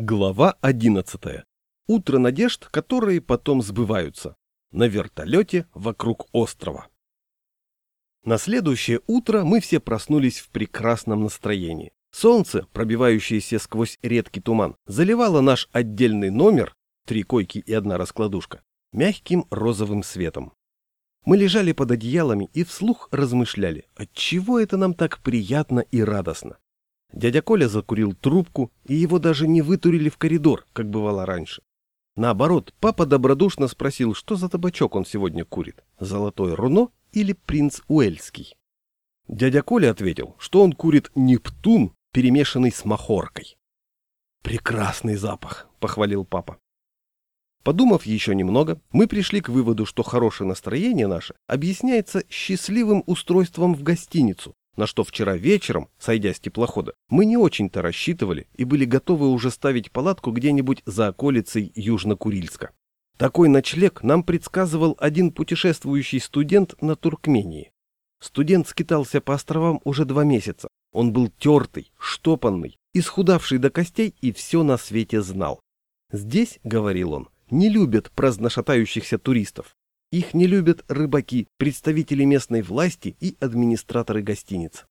Глава 11. Утро надежд, которые потом сбываются. На вертолете вокруг острова. На следующее утро мы все проснулись в прекрасном настроении. Солнце, пробивающееся сквозь редкий туман, заливало наш отдельный номер, три койки и одна раскладушка, мягким розовым светом. Мы лежали под одеялами и вслух размышляли, отчего это нам так приятно и радостно. Дядя Коля закурил трубку, и его даже не вытурили в коридор, как бывало раньше. Наоборот, папа добродушно спросил, что за табачок он сегодня курит, золотой руно или принц Уэльский. Дядя Коля ответил, что он курит Нептун, перемешанный с махоркой. «Прекрасный запах», — похвалил папа. Подумав еще немного, мы пришли к выводу, что хорошее настроение наше объясняется счастливым устройством в гостиницу, на что вчера вечером, сойдя с теплохода, мы не очень-то рассчитывали и были готовы уже ставить палатку где-нибудь за околицей Южно-Курильска. Такой ночлег нам предсказывал один путешествующий студент на Туркмении. Студент скитался по островам уже два месяца. Он был тертый, штопанный, исхудавший до костей и все на свете знал. Здесь, говорил он, не любят праздношатающихся туристов. Их не любят рыбаки, представители местной власти и администраторы гостиниц.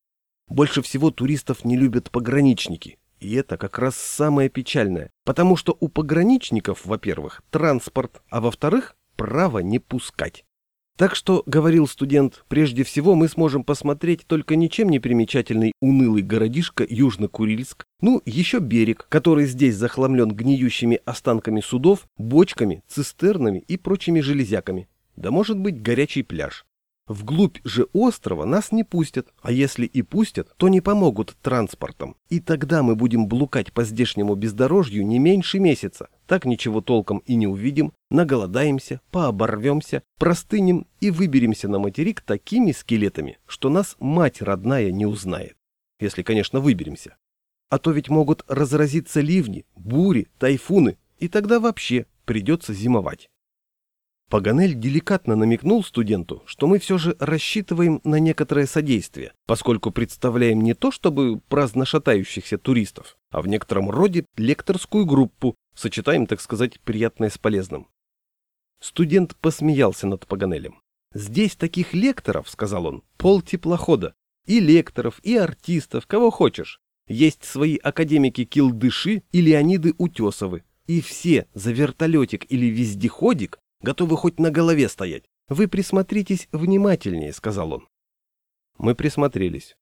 Больше всего туристов не любят пограничники. И это как раз самое печальное, потому что у пограничников, во-первых, транспорт, а во-вторых, право не пускать. Так что, говорил студент, прежде всего мы сможем посмотреть только ничем не примечательный унылый городишко Южно-Курильск, ну, еще берег, который здесь захламлен гниющими останками судов, бочками, цистернами и прочими железяками да может быть горячий пляж. Вглубь же острова нас не пустят, а если и пустят, то не помогут транспортом. И тогда мы будем блукать по здешнему бездорожью не меньше месяца. Так ничего толком и не увидим, наголодаемся, пооборвемся, простынем и выберемся на материк такими скелетами, что нас мать родная не узнает. Если, конечно, выберемся. А то ведь могут разразиться ливни, бури, тайфуны, и тогда вообще придется зимовать. Паганель деликатно намекнул студенту, что мы все же рассчитываем на некоторое содействие, поскольку представляем не то чтобы праздно шатающихся туристов, а в некотором роде лекторскую группу, сочетаем, так сказать, приятное с полезным. Студент посмеялся над Паганелем. «Здесь таких лекторов, — сказал он, — пол теплохода. И лекторов, и артистов, кого хочешь. Есть свои академики Килдыши и Леониды Утесовы. И все за вертолетик или вездеходик готовы хоть на голове стоять. Вы присмотритесь внимательнее, сказал он. Мы присмотрелись.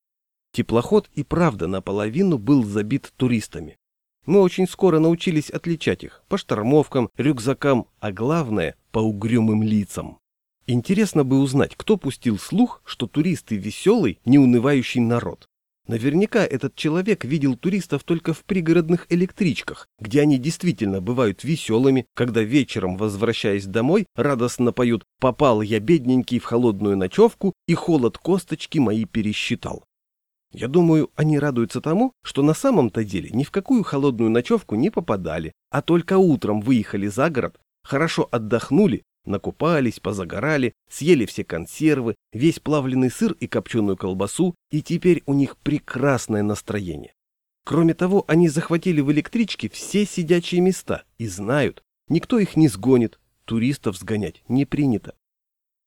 Теплоход и правда наполовину был забит туристами. Мы очень скоро научились отличать их по штормовкам, рюкзакам, а главное – по угрюмым лицам. Интересно бы узнать, кто пустил слух, что туристы веселый, неунывающий народ. Наверняка этот человек видел туристов только в пригородных электричках, где они действительно бывают веселыми, когда вечером, возвращаясь домой, радостно поют «Попал я, бедненький, в холодную ночевку, и холод косточки мои пересчитал». Я думаю, они радуются тому, что на самом-то деле ни в какую холодную ночевку не попадали, а только утром выехали за город, хорошо отдохнули, Накупались, позагорали, съели все консервы, весь плавленый сыр и копченую колбасу, и теперь у них прекрасное настроение. Кроме того, они захватили в электричке все сидячие места и знают, никто их не сгонит, туристов сгонять не принято.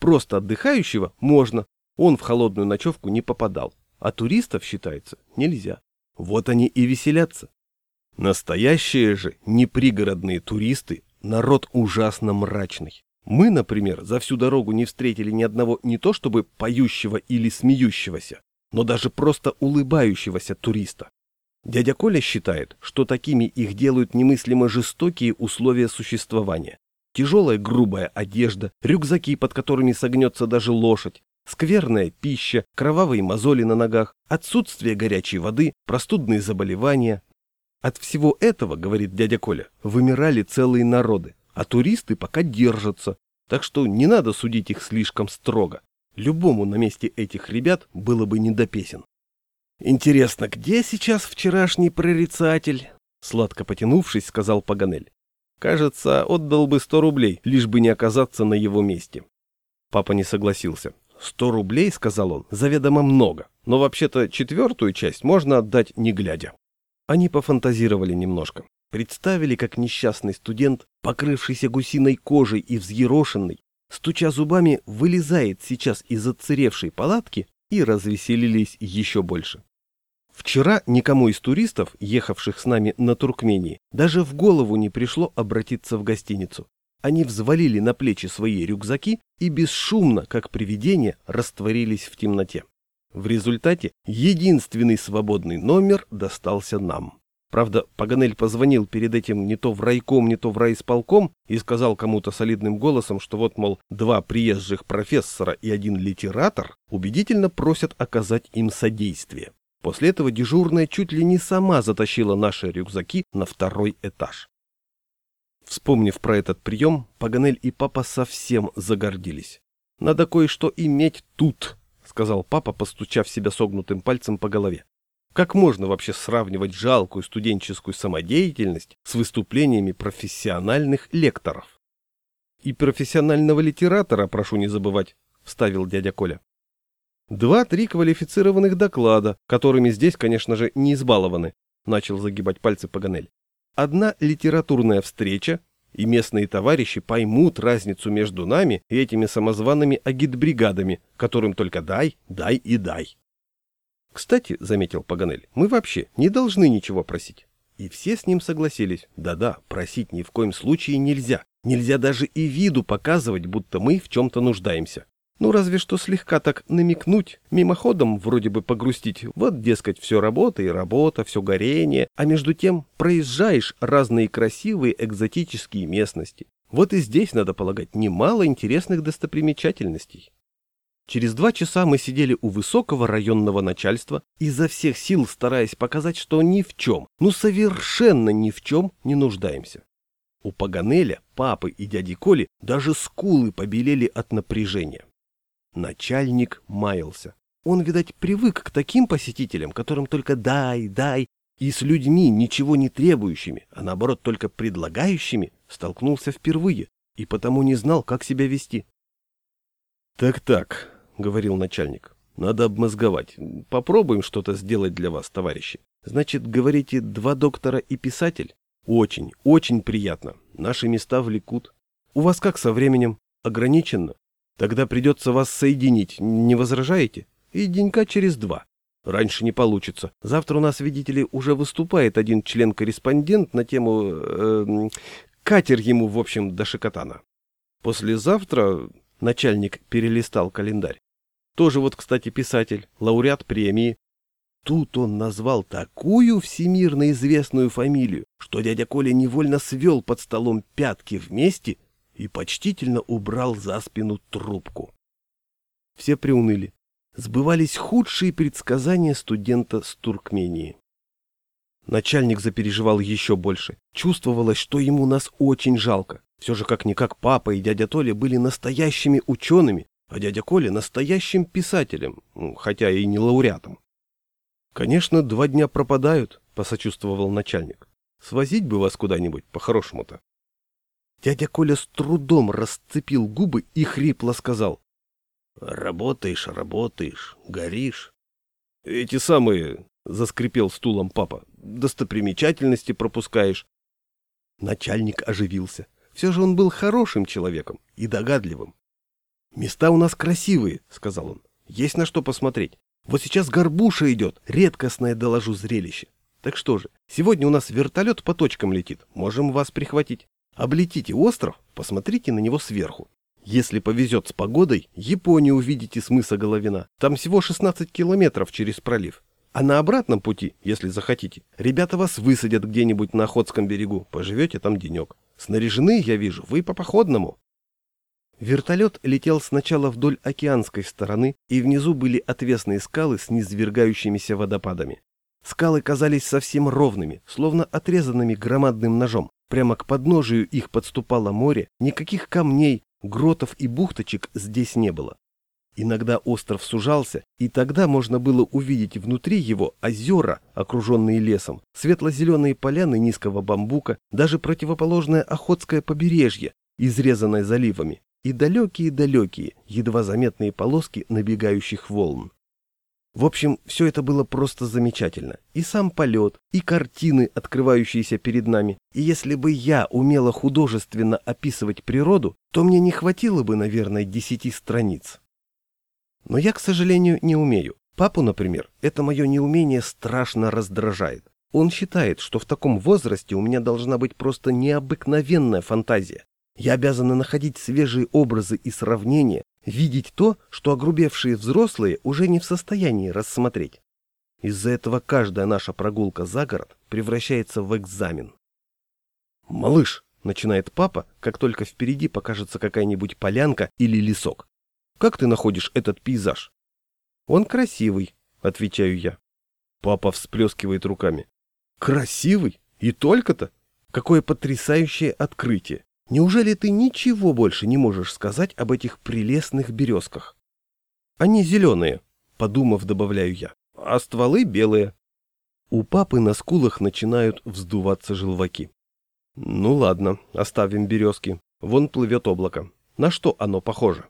Просто отдыхающего можно, он в холодную ночевку не попадал, а туристов, считается, нельзя. Вот они и веселятся. Настоящие же непригородные туристы – народ ужасно мрачный. Мы, например, за всю дорогу не встретили ни одного не то чтобы поющего или смеющегося, но даже просто улыбающегося туриста. Дядя Коля считает, что такими их делают немыслимо жестокие условия существования. Тяжелая грубая одежда, рюкзаки, под которыми согнется даже лошадь, скверная пища, кровавые мозоли на ногах, отсутствие горячей воды, простудные заболевания. От всего этого, говорит дядя Коля, вымирали целые народы а туристы пока держатся, так что не надо судить их слишком строго. Любому на месте этих ребят было бы не до песен. «Интересно, где сейчас вчерашний прорицатель?» Сладко потянувшись, сказал Паганель. «Кажется, отдал бы сто рублей, лишь бы не оказаться на его месте». Папа не согласился. «Сто рублей, — сказал он, — заведомо много, но вообще-то четвертую часть можно отдать не глядя». Они пофантазировали немножко. Представили, как несчастный студент, покрывшийся гусиной кожей и взъерошенный, стуча зубами, вылезает сейчас из отсыревшей палатки и развеселились еще больше. Вчера никому из туристов, ехавших с нами на Туркмении, даже в голову не пришло обратиться в гостиницу. Они взвалили на плечи свои рюкзаки и бесшумно, как привидения, растворились в темноте. В результате единственный свободный номер достался нам. Правда, Паганель позвонил перед этим не то в райком, не то в райисполком и сказал кому-то солидным голосом, что вот, мол, два приезжих профессора и один литератор убедительно просят оказать им содействие. После этого дежурная чуть ли не сама затащила наши рюкзаки на второй этаж. Вспомнив про этот прием, Паганель и папа совсем загордились. «Надо кое-что иметь тут», — сказал папа, постучав себя согнутым пальцем по голове. Как можно вообще сравнивать жалкую студенческую самодеятельность с выступлениями профессиональных лекторов? И профессионального литератора, прошу не забывать, вставил дядя Коля. Два-три квалифицированных доклада, которыми здесь, конечно же, не избалованы, начал загибать пальцы Паганель. Одна литературная встреча, и местные товарищи поймут разницу между нами и этими самозваными агитбригадами, которым только дай, дай и дай. Кстати, заметил Паганель, мы вообще не должны ничего просить. И все с ним согласились. Да-да, просить ни в коем случае нельзя. Нельзя даже и виду показывать, будто мы в чем-то нуждаемся. Ну, разве что слегка так намекнуть, мимоходом вроде бы погрустить. Вот, дескать, все работа и работа, все горение, а между тем проезжаешь разные красивые экзотические местности. Вот и здесь, надо полагать, немало интересных достопримечательностей. Через два часа мы сидели у высокого районного начальства, изо всех сил стараясь показать, что ни в чем, ну совершенно ни в чем не нуждаемся. У Паганеля, папы и дяди Коли даже скулы побелели от напряжения. Начальник маялся. Он, видать, привык к таким посетителям, которым только дай, дай, и с людьми, ничего не требующими, а наоборот только предлагающими, столкнулся впервые и потому не знал, как себя вести. «Так-так», — говорил начальник. «Надо обмозговать. Попробуем что-то сделать для вас, товарищи. Значит, говорите, два доктора и писатель? Очень, очень приятно. Наши места влекут. У вас как со временем? Ограниченно? Тогда придется вас соединить. Не возражаете? И денька через два. Раньше не получится. Завтра у нас, видите ли, уже выступает один член-корреспондент на тему... Э, катер ему, в общем, до Шикотана. Послезавтра начальник перелистал календарь. Тоже вот, кстати, писатель, лауреат премии. Тут он назвал такую всемирно известную фамилию, что дядя Коля невольно свел под столом пятки вместе и почтительно убрал за спину трубку. Все приуныли. Сбывались худшие предсказания студента с Туркмении. Начальник запереживал еще больше. Чувствовалось, что ему нас очень жалко. Все же как-никак папа и дядя Толя были настоящими учеными, а дядя Коля настоящим писателем, хотя и не лауреатом. «Конечно, два дня пропадают», — посочувствовал начальник. «Свозить бы вас куда-нибудь, по-хорошему-то». Дядя Коля с трудом расцепил губы и хрипло сказал. «Работаешь, работаешь, горишь». «Эти самые», — заскрипел стулом папа, — «достопримечательности пропускаешь». Начальник оживился. Все же он был хорошим человеком и догадливым. «Места у нас красивые», — сказал он. «Есть на что посмотреть. Вот сейчас горбуша идет, редкостное, доложу, зрелище. Так что же, сегодня у нас вертолет по точкам летит, можем вас прихватить. Облетите остров, посмотрите на него сверху. Если повезет с погодой, Японию увидите с мыса Головина. Там всего 16 километров через пролив. А на обратном пути, если захотите, ребята вас высадят где-нибудь на Охотском берегу, поживете там денек. Снаряжены, я вижу, вы по походному. Вертолет летел сначала вдоль океанской стороны, и внизу были отвесные скалы с низвергающимися водопадами. Скалы казались совсем ровными, словно отрезанными громадным ножом. Прямо к подножию их подступало море, никаких камней, гротов и бухточек здесь не было. Иногда остров сужался, и тогда можно было увидеть внутри его озера, окруженные лесом, светло-зеленые поляны низкого бамбука, даже противоположное Охотское побережье, изрезанное заливами и далекие-далекие, едва заметные полоски набегающих волн. В общем, все это было просто замечательно. И сам полет, и картины, открывающиеся перед нами. И если бы я умела художественно описывать природу, то мне не хватило бы, наверное, десяти страниц. Но я, к сожалению, не умею. Папу, например, это мое неумение страшно раздражает. Он считает, что в таком возрасте у меня должна быть просто необыкновенная фантазия. Я обязана находить свежие образы и сравнения, видеть то, что огрубевшие взрослые уже не в состоянии рассмотреть. Из-за этого каждая наша прогулка за город превращается в экзамен. «Малыш», — начинает папа, как только впереди покажется какая-нибудь полянка или лесок. «Как ты находишь этот пейзаж?» «Он красивый», — отвечаю я. Папа всплескивает руками. «Красивый? И только-то? Какое потрясающее открытие! Неужели ты ничего больше не можешь сказать об этих прелестных березках? Они зеленые, подумав, добавляю я, а стволы белые. У папы на скулах начинают вздуваться желваки. Ну ладно, оставим березки. Вон плывет облако. На что оно похоже?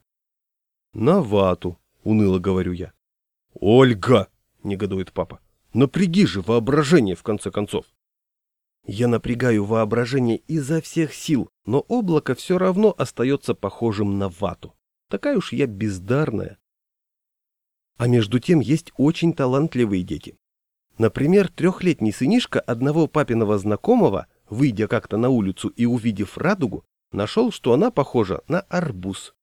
На вату, уныло говорю я. Ольга, негодует папа. Напряги же воображение, в конце концов. Я напрягаю воображение изо всех сил, но облако все равно остается похожим на вату. Такая уж я бездарная. А между тем есть очень талантливые дети. Например, трехлетний сынишка одного папиного знакомого, выйдя как-то на улицу и увидев радугу, нашел, что она похожа на арбуз.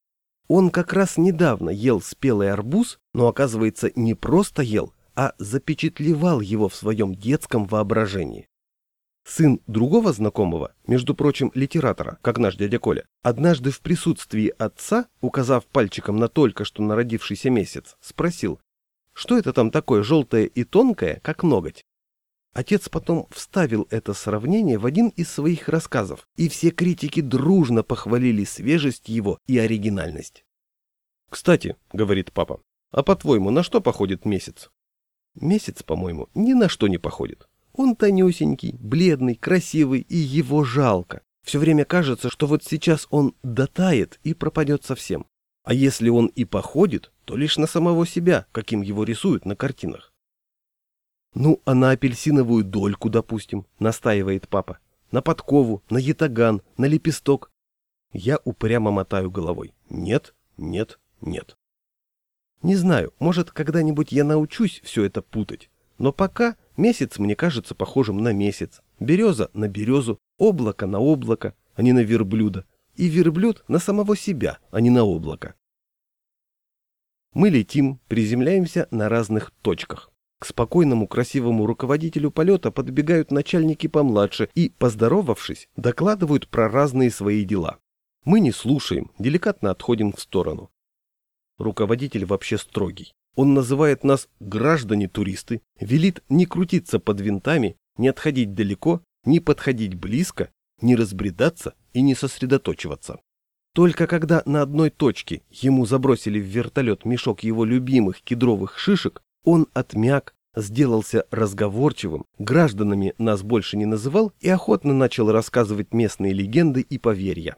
Он как раз недавно ел спелый арбуз, но, оказывается, не просто ел, а запечатлевал его в своем детском воображении. Сын другого знакомого, между прочим, литератора, как наш дядя Коля, однажды в присутствии отца, указав пальчиком на только что народившийся месяц, спросил, что это там такое желтое и тонкое, как ноготь? Отец потом вставил это сравнение в один из своих рассказов, и все критики дружно похвалили свежесть его и оригинальность. «Кстати», — говорит папа, — «а по-твоему, на что походит месяц?» «Месяц, по-моему, ни на что не походит. Он тонюсенький, бледный, красивый, и его жалко. Все время кажется, что вот сейчас он дотает и пропадет совсем. А если он и походит, то лишь на самого себя, каким его рисуют на картинах. «Ну, а на апельсиновую дольку, допустим», — настаивает папа. «На подкову, на ятаган, на лепесток». Я упрямо мотаю головой. «Нет, нет, нет». Не знаю, может, когда-нибудь я научусь все это путать. Но пока Месяц мне кажется похожим на месяц, береза на березу, облако на облако, а не на верблюда, и верблюд на самого себя, а не на облако. Мы летим, приземляемся на разных точках. К спокойному красивому руководителю полета подбегают начальники помладше и, поздоровавшись, докладывают про разные свои дела. Мы не слушаем, деликатно отходим в сторону. Руководитель вообще строгий. Он называет нас граждане-туристы, велит не крутиться под винтами, не отходить далеко, не подходить близко, не разбредаться и не сосредоточиваться. Только когда на одной точке ему забросили в вертолет мешок его любимых кедровых шишек, он отмяк, сделался разговорчивым, гражданами нас больше не называл и охотно начал рассказывать местные легенды и поверья.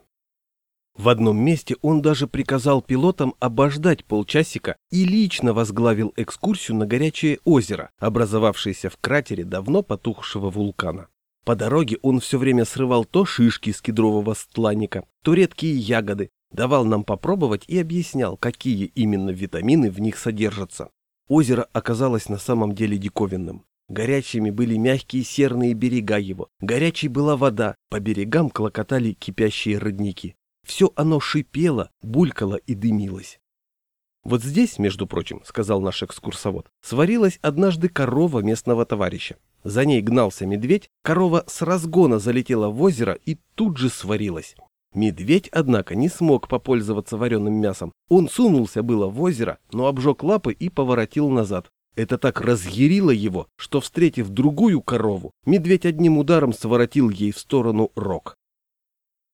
В одном месте он даже приказал пилотам обождать полчасика и лично возглавил экскурсию на горячее озеро, образовавшееся в кратере давно потухшего вулкана. По дороге он все время срывал то шишки с кедрового стланника, то редкие ягоды, давал нам попробовать и объяснял, какие именно витамины в них содержатся. Озеро оказалось на самом деле диковинным. Горячими были мягкие серные берега его, горячей была вода, по берегам клокотали кипящие родники. Все оно шипело, булькало и дымилось. Вот здесь, между прочим, сказал наш экскурсовод, сварилась однажды корова местного товарища. За ней гнался медведь, корова с разгона залетела в озеро и тут же сварилась. Медведь, однако, не смог попользоваться вареным мясом. Он сунулся было в озеро, но обжег лапы и поворотил назад. Это так разъярило его, что, встретив другую корову, медведь одним ударом своротил ей в сторону рог.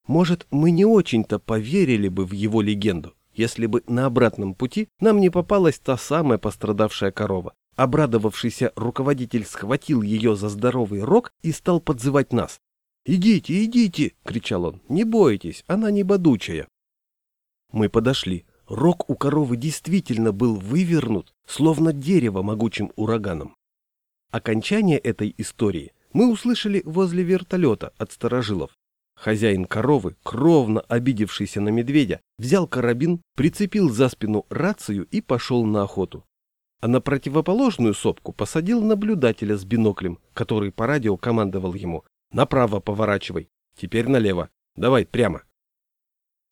Может, мы не очень-то поверили бы в его легенду, если бы на обратном пути нам не попалась та самая пострадавшая корова. Обрадовавшийся руководитель схватил ее за здоровый рог и стал подзывать нас. «Идите, идите!» — кричал он. «Не бойтесь, она не бодучая». Мы подошли. рог у коровы действительно был вывернут, словно дерево могучим ураганом. Окончание этой истории мы услышали возле вертолета от старожилов. Хозяин коровы, кровно обидевшийся на медведя, взял карабин, прицепил за спину рацию и пошел на охоту. А на противоположную сопку посадил наблюдателя с биноклем, который по радио командовал ему «Направо поворачивай, теперь налево, давай прямо».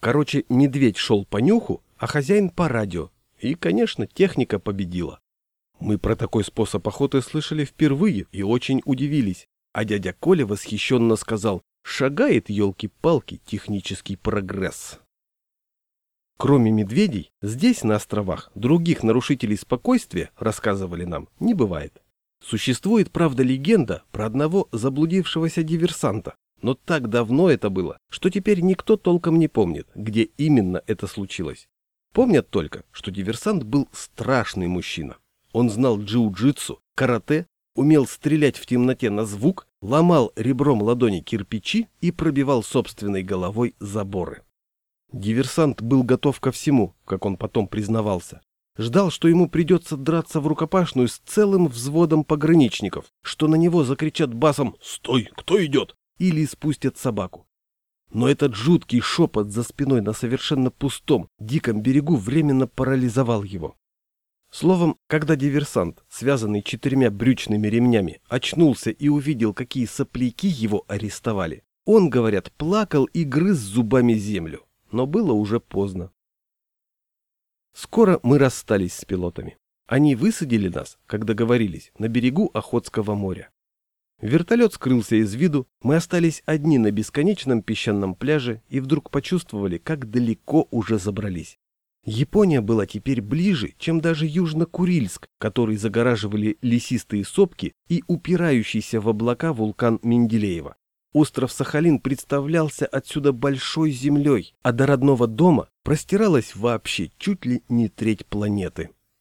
Короче, медведь шел по нюху, а хозяин по радио. И, конечно, техника победила. Мы про такой способ охоты слышали впервые и очень удивились. А дядя Коля восхищенно сказал, шагает, елки-палки, технический прогресс. Кроме медведей, здесь, на островах, других нарушителей спокойствия, рассказывали нам, не бывает. Существует, правда, легенда про одного заблудившегося диверсанта, но так давно это было, что теперь никто толком не помнит, где именно это случилось. Помнят только, что диверсант был страшный мужчина. Он знал джиу-джитсу, карате, умел стрелять в темноте на звук, ломал ребром ладони кирпичи и пробивал собственной головой заборы. Диверсант был готов ко всему, как он потом признавался. Ждал, что ему придется драться в рукопашную с целым взводом пограничников, что на него закричат басом «Стой! Кто идет?» или спустят собаку. Но этот жуткий шепот за спиной на совершенно пустом, диком берегу временно парализовал его. Словом, когда диверсант, связанный четырьмя брючными ремнями, очнулся и увидел, какие сопляки его арестовали, он, говорят, плакал и грыз зубами землю, но было уже поздно. Скоро мы расстались с пилотами. Они высадили нас, как договорились, на берегу Охотского моря. Вертолет скрылся из виду, мы остались одни на бесконечном песчаном пляже и вдруг почувствовали, как далеко уже забрались. Япония была теперь ближе, чем даже Южно-Курильск, который загораживали лесистые сопки и упирающийся в облака вулкан Менделеева. Остров Сахалин представлялся отсюда большой землей, а до родного дома простиралась вообще чуть ли не треть планеты.